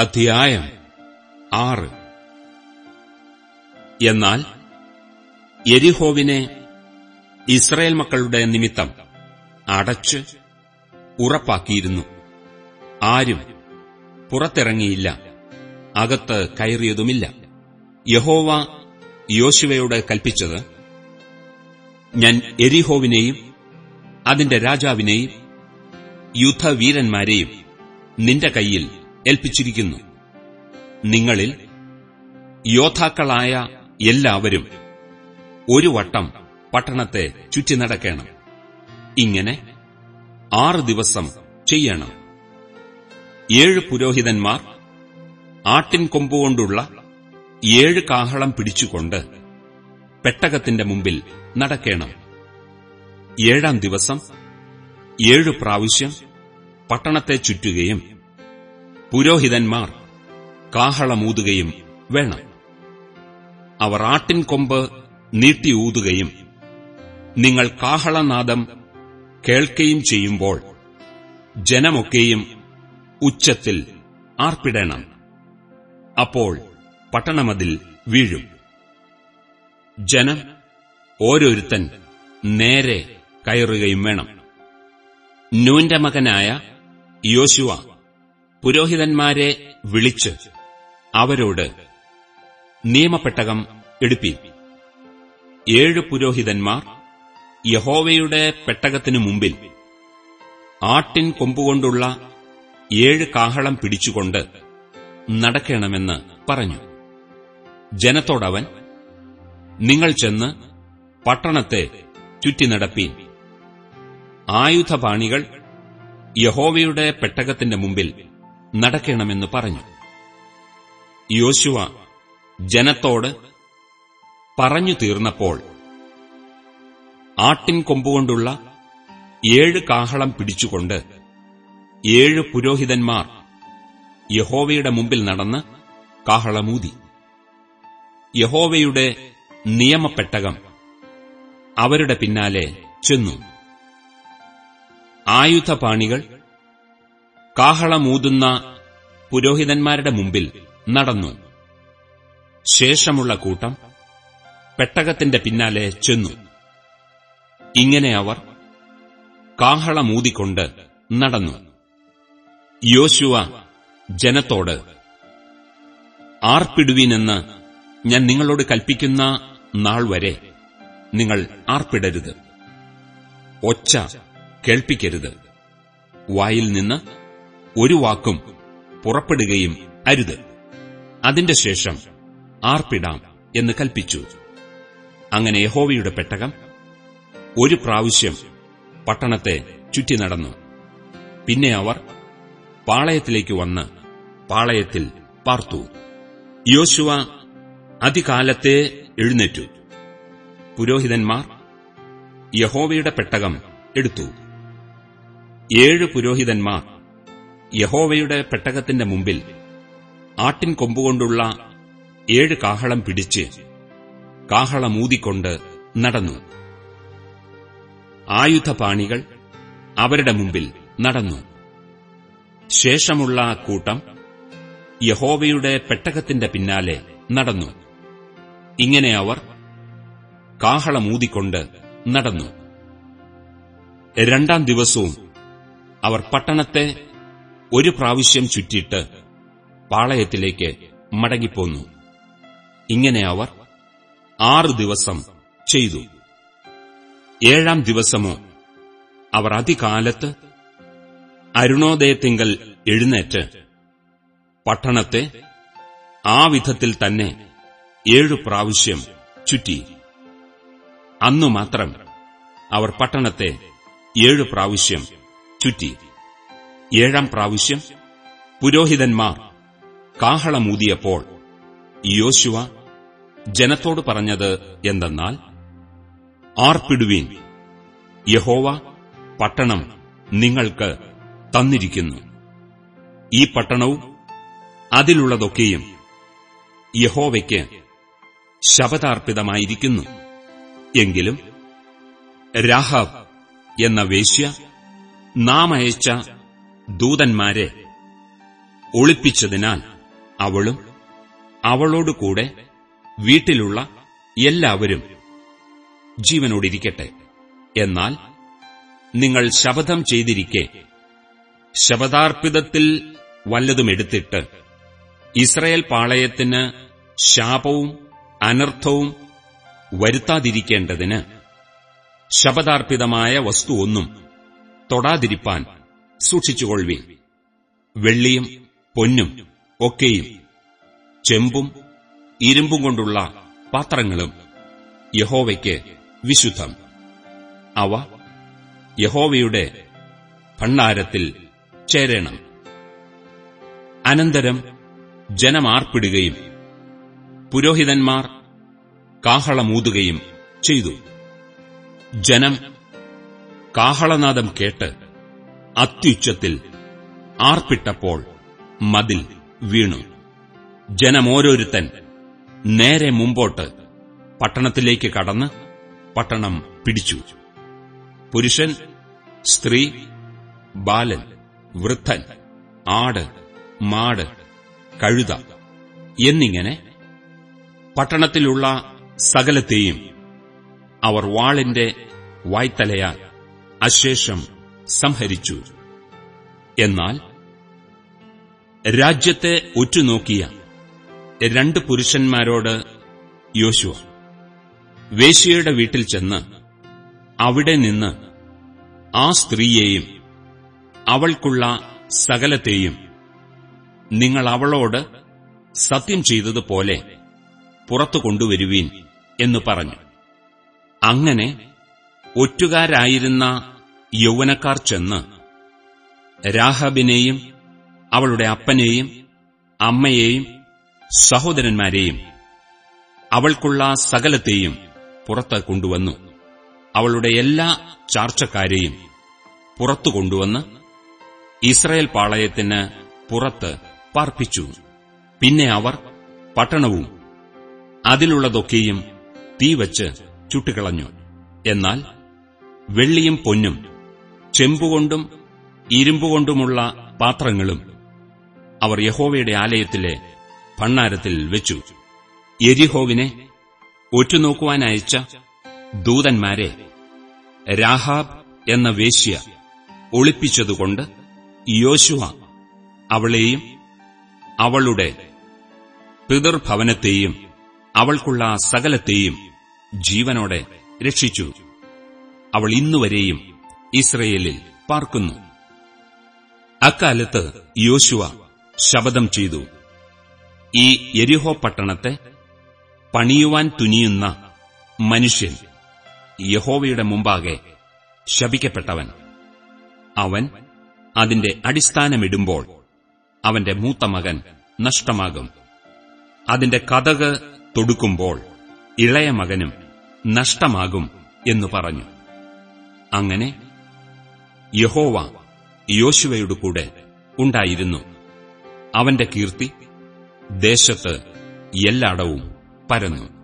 അധ്യായം ആറ്. എന്നാൽ എരിഹോവിനെ ഇസ്രയേൽ മക്കളുടെ നിമിത്തം അടച്ച് ഉറപ്പാക്കിയിരുന്നു. ആരും പുറത്തിറങ്ങിയില്ല. അകത്ത് കയറിയതുമില്ല. യഹോവ യോശുവയോട് കൽപ്പിച്ചത് ഞാൻ എരിഹോവിനെയും അതിന്റെ രാജാവിനെയും യുദ്ധവീരന്മാരെയും നിന്റെ കയ്യിൽ ഏൽപ്പിച്ചിരിക്കുന്നു. നിങ്ങളിൽ യോദ്ധാക്കളായ എല്ലാവരും ഒരു വട്ടം പട്ടണത്തെ ചുറ്റി നടക്കണം. ഇങ്ങനെ ആറ് ദിവസം ചെയ്യണം. ഏഴ് പുരോഹിതന്മാർ ആട്ടിൻ കൊമ്പുകൊണ്ടുള്ള ഏഴ് കാഹളം പിടിച്ചുകൊണ്ട് പെട്ടകത്തിന്റെ മുമ്പിൽ നടക്കണം. ഏഴാം ദിവസം ഏഴു പ്രാവശ്യം പട്ടണത്തെ ചുറ്റുകയും പുരോഹിതന്മാർ കാഹളമൂതുകയും വേണം. അവർ ആട്ടിൻ കൊമ്പ് നീട്ടിയൂതുകയും നിങ്ങൾ കാഹളനാദം കേൾക്കുകയും ചെയ്യുമ്പോൾ ജനമൊക്കെയും ഉച്ചത്തിൽ ആർപ്പിടണം. അപ്പോൾ പട്ടണമതിൽ വീഴും. ജനം ഓരോരുത്തൻ നേരെ കയറുകയും വേണം. നൂന്റെ മകനായ യോശുവ പുരോഹിതന്മാരെ വിളിച്ച് അവരോട് നിയമപ്പെട്ടകം എടുപ്പി ഏഴ് പുരോഹിതന്മാർ യഹോവയുടെ പെട്ടകത്തിനു മുമ്പിൽ ആട്ടിൻ കൊമ്പുകൊണ്ടുള്ള ഏഴ് കാഹളം പിടിച്ചുകൊണ്ട് നടക്കണമെന്ന് പറഞ്ഞു. ജനത്തോടവൻ നിങ്ങൾ ചെന്ന് പട്ടണത്തെ ചുറ്റി നടപ്പീൻ ആയുധപാണികൾ യഹോവയുടെ പെട്ടകത്തിന്റെ മുമ്പിൽ നടക്കണമെന്ന് പറഞ്ഞു. യോശുവ ജനത്തോട് പറഞ്ഞു തീർന്നപ്പോൾ ആട്ടിൻ കൊമ്പുകൊണ്ടുള്ള ഏഴ് കാഹളം പിടിച്ചുകൊണ്ട് ഏഴ് പുരോഹിതന്മാർ യഹോവയുടെ മുമ്പിൽ നടന്ന് കാഹളമൂതി. യഹോവയുടെ നിയമപ്പെട്ടകം അവരുടെ പിന്നാലെ ചെന്നു. ആയുധപാണികൾ കാഹളമൂതുന്ന പുരോഹിതന്മാരുടെ മുമ്പിൽ നടന്നു. ശേഷമുള്ള കൂട്ടം പെട്ടകത്തിന്റെ പിന്നാലെ ചെന്നു. ഇങ്ങനെ അവർ കാഹളമൂതിക്കൊണ്ട് നടന്നു. യോശുവ ജനത്തോട് ആർപ്പിടുവീനെന്ന് ഞാൻ നിങ്ങളോട് കൽപ്പിക്കുന്ന നാൾ വരെ നിങ്ങൾ ആർപ്പിടരുത്. ഒച്ച കേൾപ്പിക്കരുത്. വായിൽ നിന്ന് ഒരു വാക്കും പുറപ്പെടുകയും അരുത്. അതിന്റെ ശേഷം ആർപ്പിടാം എന്ന് കൽപ്പിച്ചു. അങ്ങനെ യഹോവയുടെ പെട്ടകം ഒരു പ്രാവശ്യം പട്ടണത്തെ ചുറ്റി നടന്നു. പിന്നെ അവർ പാളയത്തിലേക്ക് വന്ന് പാളയത്തിൽ പാർത്തു. യോശുവ അതികാലത്തെ എഴുന്നേറ്റു. പുരോഹിതന്മാർ യഹോവയുടെ പെട്ടകം എടുത്തു. ഏഴ് പുരോഹിതന്മാർ യഹോവയുടെ പെട്ടകത്തിന്റെ മുമ്പിൽ ആട്ടിൻ കൊമ്പുകൊണ്ടുള്ള ഏഴ് കാഹളം പിടിച്ച് കാഹളമൂതിക്കൊണ്ട് നടന്നു. ആയുധപാണികൾ അവരുടെ മുമ്പിൽ നടന്നു. ശേഷമുള്ള കൂട്ടം യഹോവയുടെ പെട്ടകത്തിന്റെ പിന്നാലെ നടന്നു. ഇങ്ങനെ അവർ കാഹളമൂതിക്കൊണ്ട് നടന്നു. രണ്ടാം ദിവസവും അവർ പട്ടണത്തെ ഒരു പ്രാവശ്യം ചുറ്റിയിട്ട് പാളയത്തിലേക്ക് മടങ്ങിപ്പോന്നു. ഇങ്ങനെ അവർ ആറ് ദിവസം ചെയ്തു. ഏഴാം ദിവസമോ അവർ അതികാലത്ത് അരുണോദയത്തിങ്കൽ എഴുന്നേറ്റ് പട്ടണത്തെ ആ വിധത്തിൽ തന്നെ ഏഴു പ്രാവശ്യം ചുറ്റി. അന്നു മാത്രം അവർ പട്ടണത്തെ ഏഴു പ്രാവശ്യം ചുറ്റി. ഏഴാം പ്രാവശ്യം പുരോഹിതന്മാർ കാഹളമൂതിയപ്പോൾ യോശുവ ജനത്തോട് പറഞ്ഞത് എന്തെന്നാൽ ആർപ്പിടുവീൻ യഹോവ പട്ടണം നിങ്ങൾക്ക് തന്നിരിക്കുന്നു. ഈ പട്ടണവും അതിലുള്ളതൊക്കെയും യഹോവയ്ക്ക് ശപഥാർപ്പിതമായിരിക്കുന്നു. എങ്കിലും രാഹബ് എന്ന വേശ്യ നാം അയച്ച ദൂതന്മാരെ ഒളിപ്പിച്ചതിനാൽ അവളും അവളോടുകൂടെ വീട്ടിലുള്ള എല്ലാവരും ജീവനോടിരിക്കട്ടെ. എന്നാൽ നിങ്ങൾ ശപഥം ചെയ്തിരിക്കെ. ശപഥാർപ്പിതത്തിൽ വല്ലതുമെടുത്തിട്ട് ഇസ്രയേൽ പാളയത്തിന് ശാപവും അനർത്ഥവും വരുത്താതിരിക്കേണ്ടതിന് ശപഥാർപ്പിതമായ വസ്തുവൊന്നും തൊടാതിരിപ്പാൻ സൂക്ഷിച്ചുകൊള്ളുവീൻ. വെള്ളിയും പൊന്നും ഒക്കെയും ചെമ്പും ഇരുമ്പും കൊണ്ടുള്ള പാത്രങ്ങളും യഹോവയ്ക്ക് വിശുദ്ധം. അവ യഹോവയുടെ ഭണ്ഡാരത്തിൽ ചേരണം. അനന്തരം ജനമാർപ്പിടുകയും പുരോഹിതന്മാർ കാഹളമൂതുകയും ചെയ്തു. ജനം കാഹളനാദം കേട്ട് അത്യുച്ചത്തിൽ ആർപ്പിട്ടപ്പോൾ മതിൽ വീണു. ജനമോരോരുത്തൻ നേരെ മുമ്പോട്ട് പട്ടണത്തിലേക്ക് കടന്ന് പട്ടണം പിടിച്ചു. പുരുഷൻ സ്ത്രീ ബാലൻ വൃദ്ധൻ ആട് മാട് കഴുത എന്നിങ്ങനെ പട്ടണത്തിലുള്ള സകലത്തെയും അവർ വാളിന്റെ വായ്ത്തലയാൽ അശേഷം സംഹരിച്ചു. എന്നാൽ രാജ്യത്തെ ഉറ്റുനോക്കിയ രണ്ട് പുരുഷന്മാരോട് യോശുവ വേശ്യയുടെ വീട്ടിൽ ചെന്ന് അവിടെ നിന്ന് ആ സ്ത്രീയെയും അവൾക്കുള്ള സകലത്തെയും നിങ്ങൾ അവളോട് സത്യം ചെയ്തതുപോലെ പുറത്തു കൊണ്ടുവരുവീൻ എന്ന് പറഞ്ഞു. അങ്ങനെ ഒറ്റുകാരായിരുന്ന യൗവനക്കാർ ചെന്ന് രാഹബിനെയും അവളുടെ അപ്പനെയും അമ്മയെയും സഹോദരന്മാരെയും അവൾക്കുള്ള സകലത്തെയും പുറത്ത് കൊണ്ടുവന്നു. അവളുടെ എല്ലാ ചാർച്ചക്കാരെയും പുറത്തു കൊണ്ടുവന്ന് ഇസ്രയേൽ പാളയത്തിന് പുറത്ത് പാർപ്പിച്ചു. പിന്നെ അവർ പട്ടണവും അതിലുള്ളതൊക്കെയും തീവച്ച് ചുട്ടുകളഞ്ഞു. എന്നാൽ വെള്ളിയും പൊന്നും ചെമ്പുകൊണ്ടും ഇരുമ്പുകൊണ്ടുമുള്ള പാത്രങ്ങളും അവർ യഹോവയുടെ ആലയത്തിലെ ഭണ്ണാരത്തിൽ വെച്ചു. എരിഹോവിനെ ഒറ്റുനോക്കുവാനയച്ച ദൂതന്മാരെ രാഹാബ് എന്ന വേശ്യ ഒളിപ്പിച്ചതുകൊണ്ട് യോശുവ അവളെയും അവളുടെ പിതൃഭവനത്തെയും അവൾക്കുള്ള സകലത്തെയും ജീവനോടെ രക്ഷിച്ചു. അവൾ ഇന്നുവരെയും ഇസ്രയേലിൽ പാർക്കുന്നു. അക്കാലത്ത് യോശുവ ശപഥം ചെയ്തു. ഈ എരിഹോ പട്ടണത്തെ പണിയുവാൻ തുനിയുന്ന മനുഷ്യൻ യഹോവയുടെ മുമ്പാകെ ശപിക്കപ്പെട്ടവൻ. അവൻ അതിന്റെ അടിസ്ഥാനമിടുമ്പോൾ അവന്റെ മൂത്ത മകൻ നഷ്ടമാകും. അതിന്റെ കഥക് തൊടുക്കുമ്പോൾ ഇളയ മകനും നഷ്ടമാകും എന്നു പറഞ്ഞു. അങ്ങനെ യഹോവ യോശുവയുടെ കൂടെ ഉണ്ടായിരുന്നു. അവന്റെ കീർത്തി ദേശത്ത് എല്ലാടവും പരന്നു.